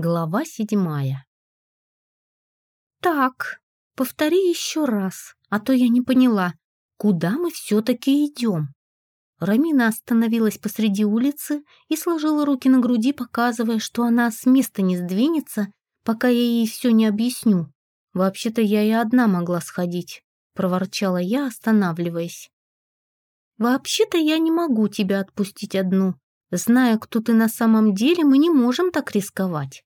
Глава седьмая. «Так, повтори еще раз, а то я не поняла, куда мы все-таки идем?» Рамина остановилась посреди улицы и сложила руки на груди, показывая, что она с места не сдвинется, пока я ей все не объясню. «Вообще-то я и одна могла сходить», — проворчала я, останавливаясь. «Вообще-то я не могу тебя отпустить одну. Зная, кто ты на самом деле, мы не можем так рисковать.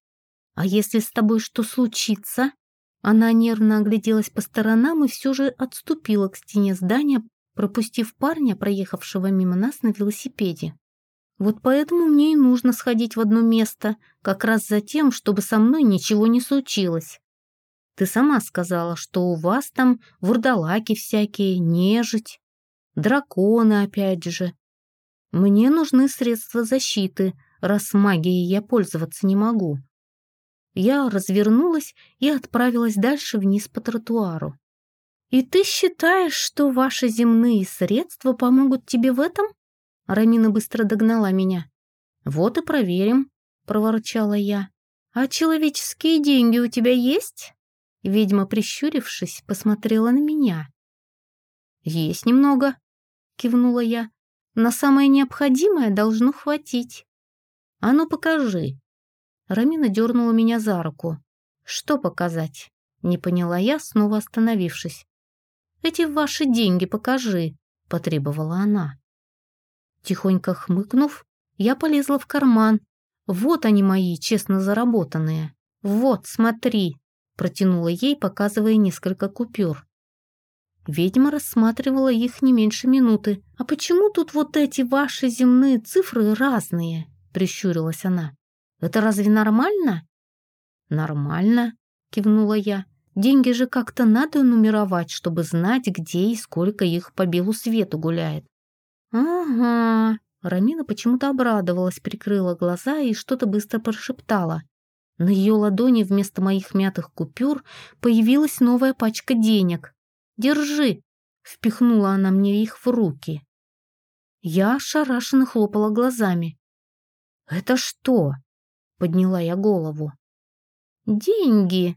«А если с тобой что случится?» Она нервно огляделась по сторонам и все же отступила к стене здания, пропустив парня, проехавшего мимо нас на велосипеде. «Вот поэтому мне и нужно сходить в одно место, как раз за тем, чтобы со мной ничего не случилось. Ты сама сказала, что у вас там вурдалаки всякие, нежить, драконы опять же. Мне нужны средства защиты, раз магией я пользоваться не могу. Я развернулась и отправилась дальше вниз по тротуару. «И ты считаешь, что ваши земные средства помогут тебе в этом?» Рамина быстро догнала меня. «Вот и проверим», — проворчала я. «А человеческие деньги у тебя есть?» Ведьма, прищурившись, посмотрела на меня. «Есть немного», — кивнула я. «На самое необходимое должно хватить». «А ну покажи», Рамина дернула меня за руку. «Что показать?» Не поняла я, снова остановившись. «Эти ваши деньги покажи», — потребовала она. Тихонько хмыкнув, я полезла в карман. «Вот они мои, честно заработанные. Вот, смотри», — протянула ей, показывая несколько купюр. Ведьма рассматривала их не меньше минуты. «А почему тут вот эти ваши земные цифры разные?» — прищурилась она. Это разве нормально?» «Нормально», — кивнула я. «Деньги же как-то надо нумеровать, чтобы знать, где и сколько их по белу свету гуляет». «Ага». Рамина почему-то обрадовалась, прикрыла глаза и что-то быстро прошептала. На ее ладони вместо моих мятых купюр появилась новая пачка денег. «Держи!» — впихнула она мне их в руки. Я ошарашенно хлопала глазами. «Это что?» Подняла я голову. «Деньги!»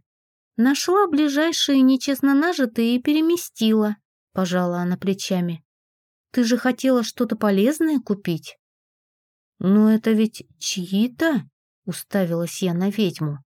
Нашла ближайшие нечестно нажитые и переместила, пожала она плечами. Ты же хотела что-то полезное купить? Но это ведь чьи-то, уставилась я на ведьму.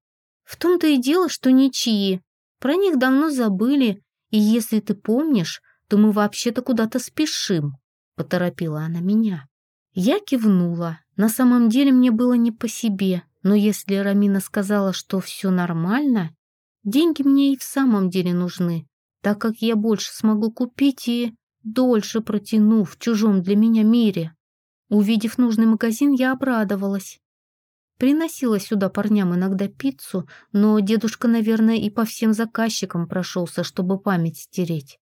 В том-то и дело, что не чьи. Про них давно забыли, и если ты помнишь, то мы вообще-то куда-то спешим, поторопила она меня. Я кивнула. На самом деле мне было не по себе. Но если Рамина сказала, что все нормально, деньги мне и в самом деле нужны, так как я больше смогу купить и дольше протяну в чужом для меня мире. Увидев нужный магазин, я обрадовалась. Приносила сюда парням иногда пиццу, но дедушка, наверное, и по всем заказчикам прошелся, чтобы память стереть.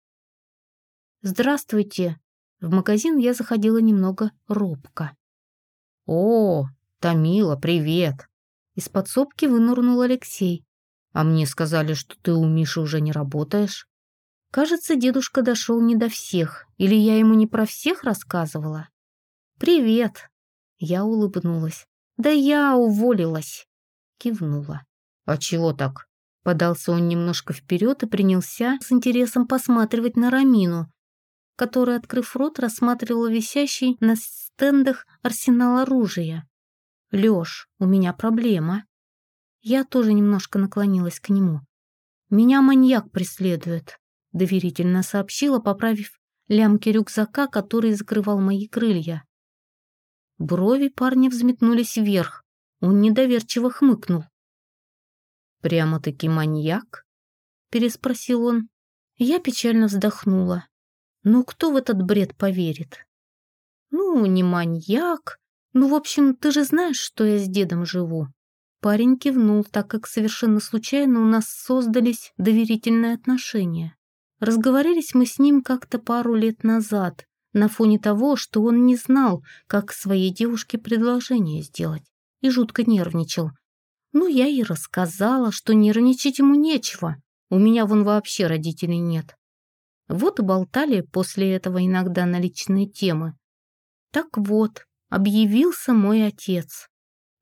«Здравствуйте!» В магазин я заходила немного робко. «О, «Томила, привет!» Из подсобки вынырнул Алексей. «А мне сказали, что ты у Миши уже не работаешь?» Кажется, дедушка дошел не до всех, или я ему не про всех рассказывала. «Привет!» Я улыбнулась. «Да я уволилась!» Кивнула. «А чего так?» Подался он немножко вперед и принялся с интересом посматривать на Рамину, которая, открыв рот, рассматривала висящий на стендах арсенал оружия. «Лёш, у меня проблема». Я тоже немножко наклонилась к нему. «Меня маньяк преследует», — доверительно сообщила, поправив лямки рюкзака, который закрывал мои крылья. Брови парня взметнулись вверх. Он недоверчиво хмыкнул. «Прямо-таки маньяк?» — переспросил он. Я печально вздохнула. «Ну кто в этот бред поверит?» «Ну, не маньяк, «Ну, в общем, ты же знаешь, что я с дедом живу». Парень кивнул, так как совершенно случайно у нас создались доверительные отношения. Разговорились мы с ним как-то пару лет назад, на фоне того, что он не знал, как своей девушке предложение сделать, и жутко нервничал. Ну, я и рассказала, что нервничать ему нечего, у меня вон вообще родителей нет. Вот и болтали после этого иногда на личные темы. Так вот, объявился мой отец.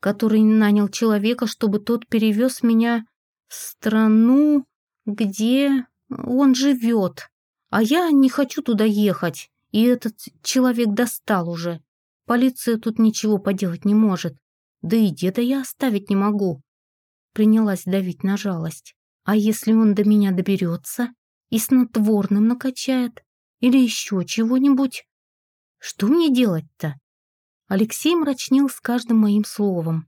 который нанял человека, чтобы тот перевез меня в страну, где он живет. А я не хочу туда ехать, и этот человек достал уже. Полиция тут ничего поделать не может. Да и деда я оставить не могу. Принялась давить на жалость. А если он до меня доберется и снотворным накачает? Или еще чего-нибудь? Что мне делать-то? Алексей мрачнел с каждым моим словом.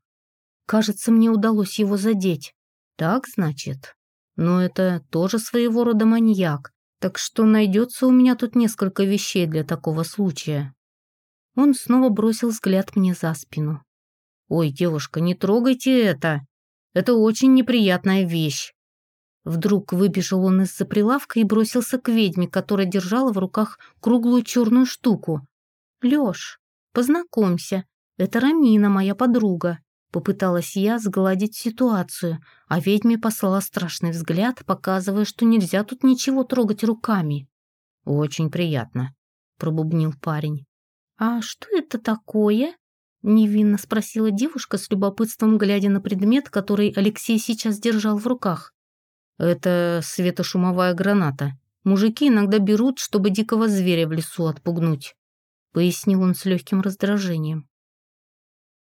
Кажется, мне удалось его задеть. Так, значит? Но это тоже своего рода маньяк, так что найдется у меня тут несколько вещей для такого случая. Он снова бросил взгляд мне за спину. «Ой, девушка, не трогайте это! Это очень неприятная вещь!» Вдруг выбежал он из-за прилавка и бросился к ведьме, которая держала в руках круглую черную штуку. «Лёш, познакомься, это Рамина, моя подруга». Попыталась я сгладить ситуацию, а ведьме послала страшный взгляд, показывая, что нельзя тут ничего трогать руками. «Очень приятно», — пробубнил парень. «А что это такое?» — невинно спросила девушка с любопытством, глядя на предмет, который Алексей сейчас держал в руках. «Это светошумовая граната. Мужики иногда берут, чтобы дикого зверя в лесу отпугнуть», — пояснил он с легким раздражением.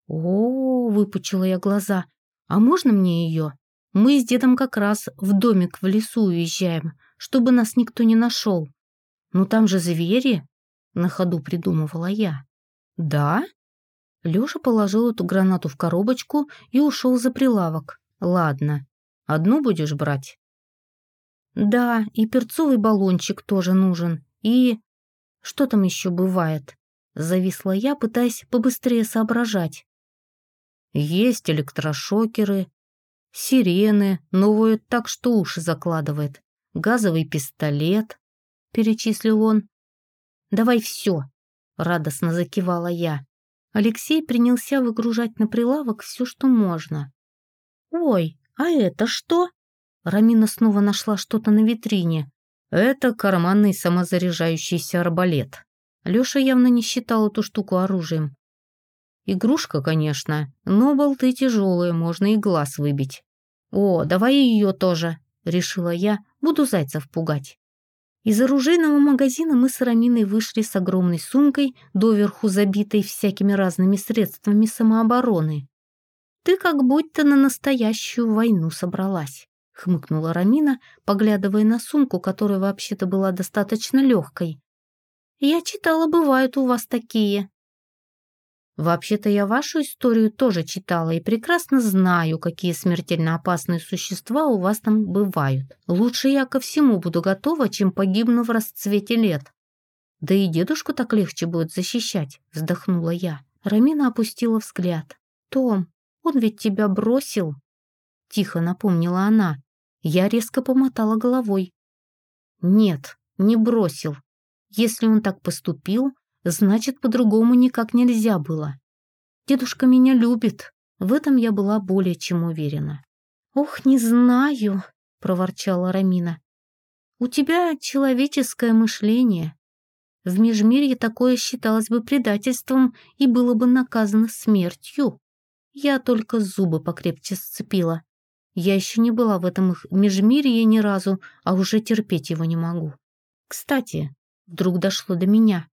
«О, — выпучила я глаза, — а можно мне ее? Мы с дедом как раз в домик в лесу уезжаем, чтобы нас никто не нашел. Ну там же звери, на ходу придумывала я. «Да?» Лёша положил эту гранату в коробочку и ушел за прилавок. «Ладно, одну будешь брать?» «Да, и перцовый баллончик тоже нужен, и...» «Что там еще бывает?» Зависла я, пытаясь побыстрее соображать. «Есть электрошокеры, сирены, новую так, что уши закладывает, газовый пистолет», — перечислил он. Давай все!» — радостно закивала я. Алексей принялся выгружать на прилавок все, что можно. «Ой, а это что?» Рамина снова нашла что-то на витрине. «Это карманный самозаряжающийся арбалет». Лёша явно не считал эту штуку оружием. «Игрушка, конечно, но болты тяжелые, можно и глаз выбить». «О, давай ее тоже», — решила я, буду зайцев пугать. Из оружейного магазина мы с Раминой вышли с огромной сумкой, доверху забитой всякими разными средствами самообороны. «Ты как будто на настоящую войну собралась», — хмыкнула Рамина, поглядывая на сумку, которая вообще-то была достаточно легкой. «Я читала, бывают у вас такие». Вообще-то я вашу историю тоже читала и прекрасно знаю, какие смертельно опасные существа у вас там бывают. Лучше я ко всему буду готова, чем погибну в расцвете лет. Да и дедушку так легче будет защищать, вздохнула я. Рамина опустила взгляд. Том, он ведь тебя бросил? Тихо напомнила она. Я резко помотала головой. Нет, не бросил. Если он так поступил, Значит, по-другому никак нельзя было. Дедушка меня любит. В этом я была более чем уверена. «Ох, не знаю», — проворчала Рамина. «У тебя человеческое мышление. В Межмирье такое считалось бы предательством и было бы наказано смертью. Я только зубы покрепче сцепила. Я еще не была в этом их Межмирье ни разу, а уже терпеть его не могу. Кстати, вдруг дошло до меня.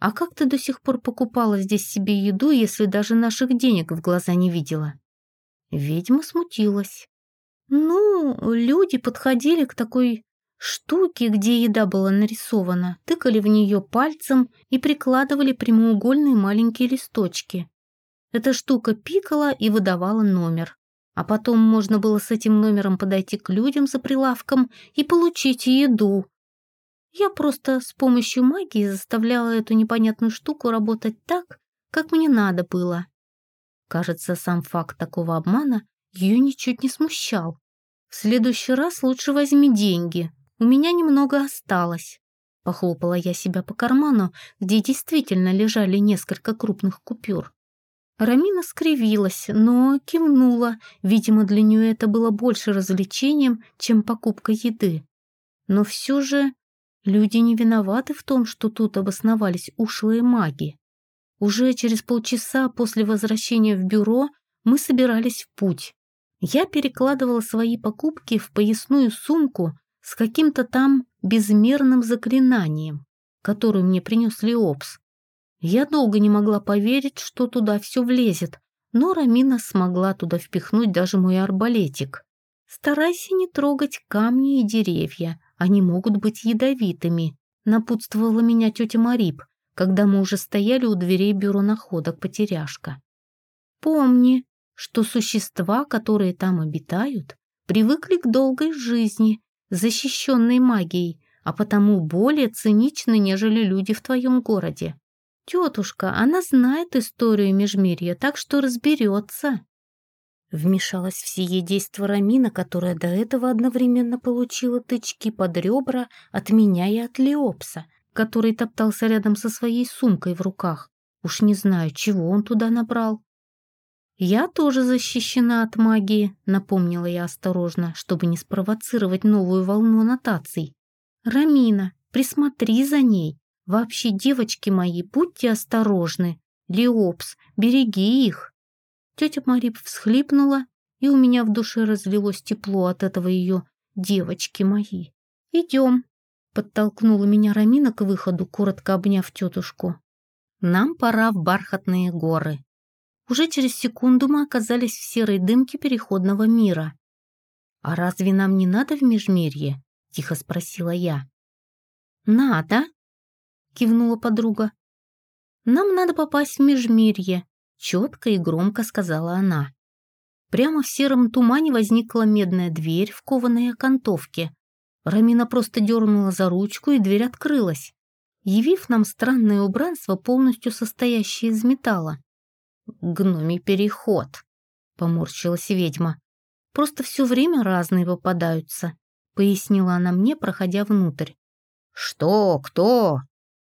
А как ты до сих пор покупала здесь себе еду, если даже наших денег в глаза не видела?» Ведьма смутилась. «Ну, люди подходили к такой штуке, где еда была нарисована, тыкали в нее пальцем и прикладывали прямоугольные маленькие листочки. Эта штука пикала и выдавала номер. А потом можно было с этим номером подойти к людям за прилавком и получить еду, я просто с помощью магии заставляла эту непонятную штуку работать так, как мне надо было. Кажется, сам факт такого обмана ее ничуть не смущал. В следующий раз лучше возьми деньги. У меня немного осталось. Похлопала я себя по карману, где действительно лежали несколько крупных купюр. Рамина скривилась, но кивнула. Видимо, для нее это было больше развлечением, чем покупка еды. Но все же Люди не виноваты в том, что тут обосновались ушлые маги. Уже через полчаса после возвращения в бюро мы собирались в путь. Я перекладывала свои покупки в поясную сумку с каким-то там безмерным заклинанием, которую мне принес Леопс. Я долго не могла поверить, что туда все влезет, но Рамина смогла туда впихнуть даже мой арбалетик. Старайся не трогать камни и деревья, они могут быть ядовитыми, напутствовала меня тетя Марип, когда мы уже стояли у дверей бюро находок потеряшка. Помни, что существа, которые там обитают, привыкли к долгой жизни, защищенной магией, а потому более циничны, нежели люди в твоем городе. Тетушка, она знает историю Межмирья, так что разберется. Вмешалась в сие действо Рамина, которая до этого одновременно получила тычки под ребра от меня и от Леопса, который топтался рядом со своей сумкой в руках. Уж не знаю, чего он туда набрал. «Я тоже защищена от магии», — напомнила я осторожно, чтобы не спровоцировать новую волну нотаций. «Рамина, присмотри за ней. Вообще, девочки мои, будьте осторожны. Леопс, береги их». Тетя Марип всхлипнула, и у меня в душе разлилось тепло от этого ее «девочки мои». «Идем», — подтолкнула меня Рамина к выходу, коротко обняв тетушку. «Нам пора в бархатные горы». Уже через секунду мы оказались в серой дымке переходного мира. «А разве нам не надо в Межмирье?» — тихо спросила я. «Надо», — кивнула подруга. «Нам надо попасть в Межмирье», — четко и громко сказала она. Прямо в сером тумане возникла медная дверь в кованой окантовке. Рамина просто дернула за ручку, и дверь открылась, явив нам странное убранство, полностью состоящее из металла. «Гномий переход», — поморщилась ведьма. «Просто все время разные попадаются», — пояснила она мне, проходя внутрь. «Что? Кто?»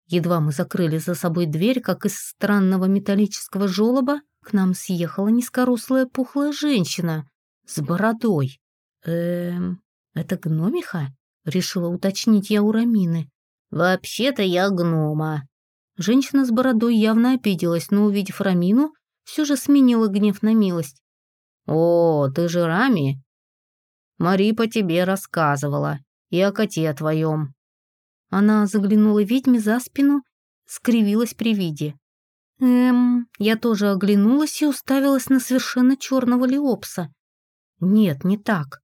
Едва мы закрыли за собой дверь, как из странного металлического желоба к нам съехала низкорослая пухлая женщина с бородой. «Эм, это гномиха?» — решила уточнить я у Рамины. «Вообще-то я гнома». Женщина с бородой явно обиделась, но, увидев Рамину, все же сменила гнев на милость. «О, ты же Рами?» «Мари по тебе рассказывала, и о коте твоем». Она заглянула ведьме за спину, скривилась при виде. Эм, я тоже оглянулась и уставилась на совершенно черного леопса. Нет, не так.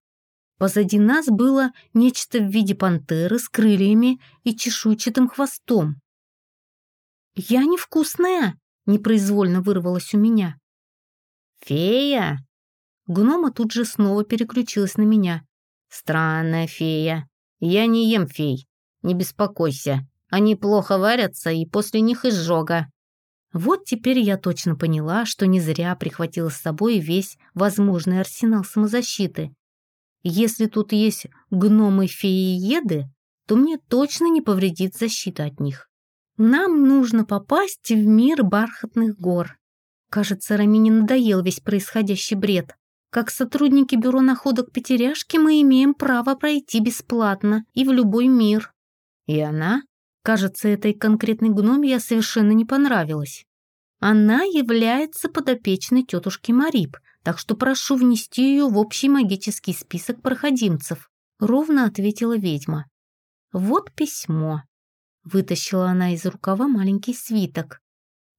Позади нас было нечто в виде пантеры с крыльями и чешуйчатым хвостом. «Я невкусная!» непроизвольно вырвалось у меня. «Фея?» Гнома тут же снова переключилась на меня. «Странная фея. Я не ем фей. Не беспокойся. Они плохо варятся, и после них изжога». Вот теперь я точно поняла, что не зря прихватила с собой весь возможный арсенал самозащиты. Если тут есть гномы-феи-еды, то мне точно не повредит защита от них. Нам нужно попасть в мир бархатных гор. Кажется, Рамине надоел весь происходящий бред. Как сотрудники бюро находок Потеряшки мы имеем право пройти бесплатно и в любой мир. И она? Кажется, этой конкретной гномье совершенно не понравилась. Она является подопечной тетушки Марип, так что прошу внести ее в общий магический список проходимцев», — ровно ответила ведьма. «Вот письмо. Вытащила она из рукава маленький свиток.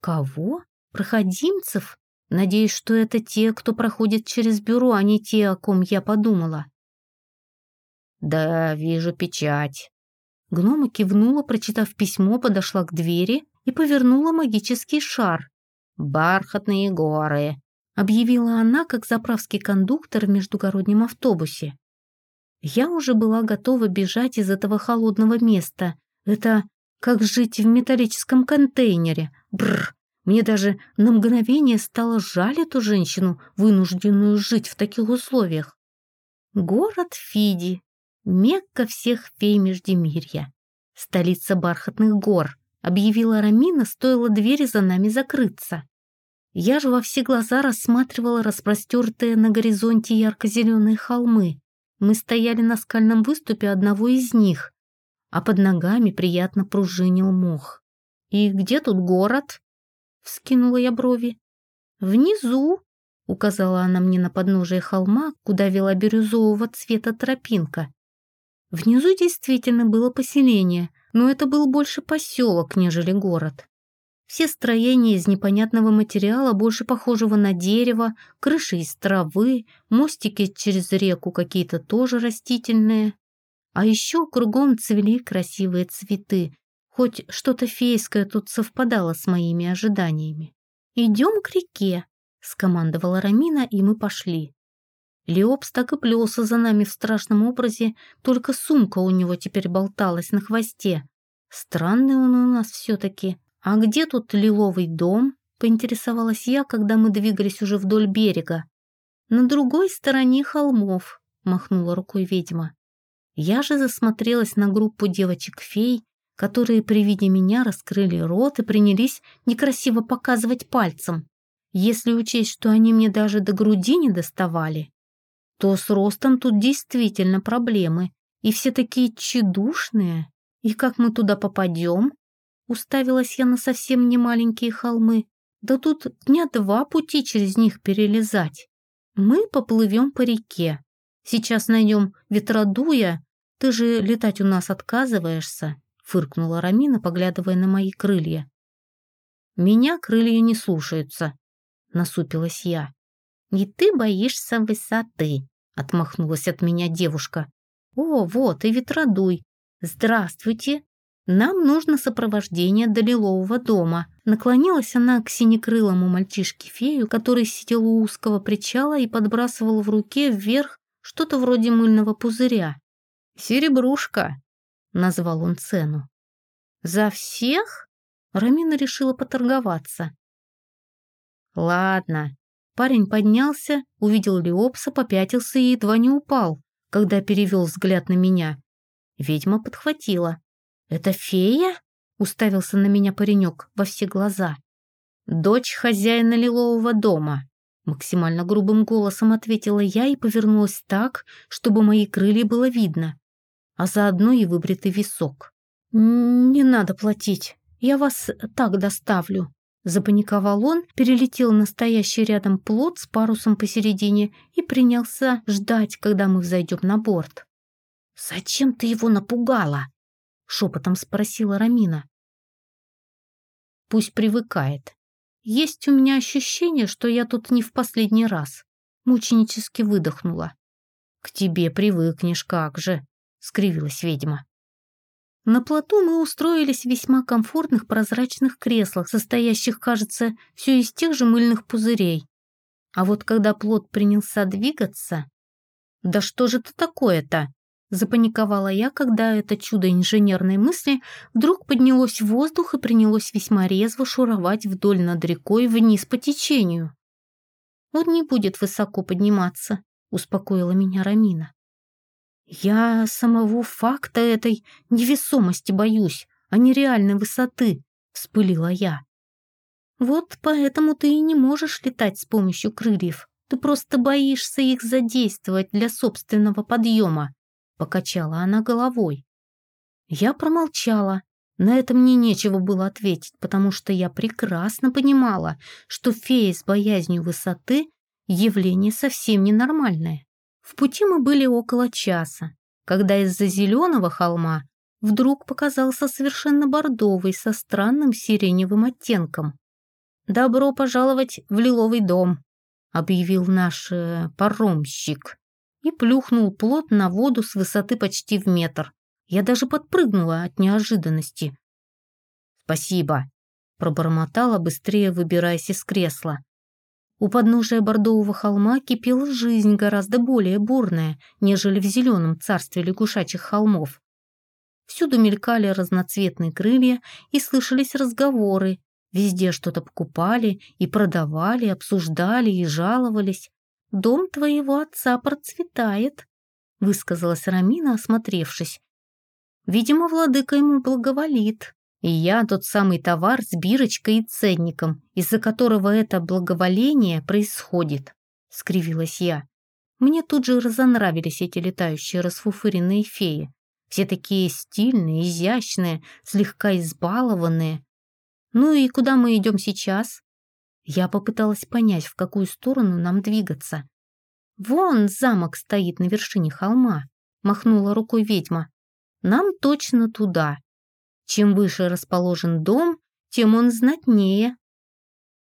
Кого? Проходимцев? Надеюсь, что это те, кто проходит через бюро, а не те, о ком я подумала. Да, вижу печать. Гнома кивнула, прочитав письмо, подошла к двери и повернула магический шар. «Бархатные горы», — объявила она, как заправский кондуктор в междугороднем автобусе. Я уже была готова бежать из этого холодного места. Это как жить в металлическом контейнере. Бррр. Мне даже на мгновение стало жаль эту женщину, вынужденную жить в таких условиях. Город Фиди, Мекка всех фей Междемирья, столица бархатных гор, объявила Рамина, стоило двери за нами закрыться. Я же во все глаза рассматривала распростертые на горизонте ярко-зеленые холмы. Мы стояли на скальном выступе одного из них, а под ногами приятно пружинил мох. «И где тут город?» — вскинула я брови. «Внизу», указала она мне на подножие холма, куда вела бирюзового цвета тропинка. Внизу действительно было поселение, но это был больше поселок, нежели город. Все строения из непонятного материала, больше похожего на дерево, крыши из травы, мостики через реку какие-то тоже растительные. А еще кругом цвели красивые цветы, хоть что-то фейское тут совпадало с моими ожиданиями. «Идем к реке», — скомандовала Рамина, и мы пошли. Леопс так и плелся за нами в страшном образе, только сумка у него теперь болталась на хвосте. Странный он у нас все-таки. «А где тут лиловый дом?» — поинтересовалась я, когда мы двигались уже вдоль берега. «На другой стороне холмов», — махнула рукой ведьма. Я же засмотрелась на группу девочек-фей, которые при виде меня раскрыли рот и принялись некрасиво показывать пальцем. Если учесть, что они мне даже до груди не доставали, то с ростом тут действительно проблемы, и все такие тщедушные. И как мы туда попадем? Уставилась я на совсем не маленькие холмы. Да тут дня два пути через них перелезать. Мы поплывем по реке. Сейчас найдем ветродуя. Ты же летать у нас отказываешься, фыркнула Рамина, поглядывая на мои крылья. Меня крылья не слушаются, насупилась я. И ты боишься высоты, отмахнулась от меня девушка. О, вот и ветродуй. Здравствуйте, нам нужно сопровождение до лилового дома. Наклонилась она к синекрылому мальчишке-фею, который сидел у узкого причала и подбрасывал в руке вверх что-то вроде мыльного пузыря. «Серебрушка», — назвал он цену. «За всех?» — Рамина решила поторговаться. «Ладно». Парень поднялся, увидел Леопса, попятился и едва не упал, когда перевел взгляд на меня. Ведьма подхватила. «Это фея?» — уставился на меня паренек во все глаза. «Дочь хозяина лилового дома», — максимально грубым голосом ответила я и повернулась так, чтобы мои крылья было видно, а заодно и выбритый висок. «Не надо платить, я вас так доставлю», — запаниковал он, перелетел настоящий рядом плот с парусом посередине и принялся ждать, когда мы взойдем на борт. «Зачем ты его напугала?» — шепотом спросила Рамина. «Пусть привыкает. Есть у меня ощущение, что я тут не в последний раз». Мученически выдохнула. «К тебе привыкнешь, как же!» — скривилась ведьма. На плоту мы устроились в весьма комфортных прозрачных креслах, состоящих, кажется, все из тех же мыльных пузырей. А вот когда плот принялся двигаться... «Да что же это такое-то?» Запаниковала я, когда это чудо инженерной мысли вдруг поднялось в воздух и принялось весьма резво шуровать вдоль над рекой вниз по течению. «Он не будет высоко подниматься», — успокоила меня Рамина. «Я самого факта этой невесомости боюсь, а не реальной высоты», — вспылила я. «Вот поэтому ты и не можешь летать с помощью крыльев. Ты просто боишься их задействовать для собственного подъема», Покачала она головой. Я промолчала. На это мне нечего было ответить, потому что я прекрасно понимала, что фея с боязнью высоты — явление совсем ненормальное. В пути мы были около часа, когда из-за зеленого холма вдруг показался совершенно бордовый со странным сиреневым оттенком. «Добро пожаловать в лиловый дом», — объявил наш э, паромщик и плюхнул плот на воду с высоты почти в метр. Я даже подпрыгнула от неожиданности. «Спасибо», — пробормотала, быстрее выбираясь из кресла. У подножия бордового холма кипела жизнь гораздо более бурная, нежели в зеленом царстве лягушачьих холмов. Всюду мелькали разноцветные крылья и слышались разговоры. Везде что-то покупали и продавали, обсуждали и жаловались. «Дом твоего отца процветает», — высказалась Рамина, осмотревшись. «Видимо, владыка ему благоволит, и я тот самый товар с бирочкой и ценником, из-за которого это благоволение происходит», — скривилась я. Мне тут же разонравились эти летающие расфуфыренные феи. Все такие стильные, изящные, слегка избалованные. «Ну и куда мы идем сейчас?» Я попыталась понять, в какую сторону нам двигаться. «Вон замок стоит на вершине холма», — махнула рукой ведьма. «Нам точно туда. Чем выше расположен дом, тем он знатнее».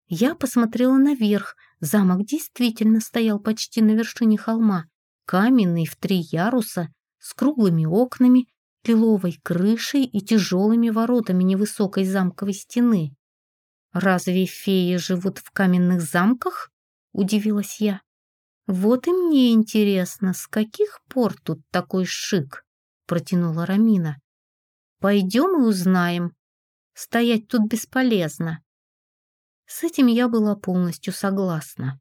Я посмотрела наверх. Замок действительно стоял почти на вершине холма, каменный в три яруса, с круглыми окнами, лиловой крышей и тяжелыми воротами невысокой замковой стены. «Разве феи живут в каменных замках?» — удивилась я. «Вот и мне интересно, с каких пор тут такой шик?» — протянула Рамина. «Пойдем и узнаем. Стоять тут бесполезно». С этим я была полностью согласна.